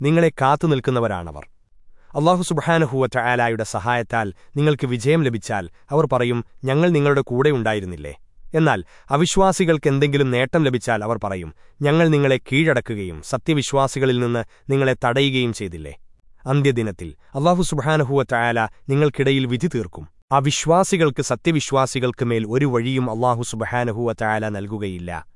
നിങ്ങളെ കാത്തുനിൽക്കുന്നവരാണവർ അള്ളാഹു സുബഹാനഹുവറ്റ ആലായുടെ സഹായത്താൽ നിങ്ങൾക്ക് വിജയം ലഭിച്ചാൽ അവർ പറയും ഞങ്ങൾ നിങ്ങളുടെ കൂടെ ഉണ്ടായിരുന്നില്ലേ? എന്നാൽ അവിശ്വാസികൾക്കെന്തെങ്കിലും നേട്ടം ലഭിച്ചാൽ അവർ പറയും ഞങ്ങൾ നിങ്ങളെ കീഴടക്കുകയും സത്യവിശ്വാസികളിൽ നിന്ന് നിങ്ങളെ തടയുകയും ചെയ്തില്ലേ? അന്ത്യദിനത്തിൽ അള്ളാഹു സുബഹാനഹുവറ്റ ആല നിങ്ങൾക്കിടയിൽ വിധി തീർക്കും. അവിശ്വാസികൾക്ക് സത്യവിശ്വാസികൾക്ക് മേൽ ഒരു വഴിയും അള്ളാഹു സുബഹാനഹുവറ്റ ആല നൽകുകയില്ല.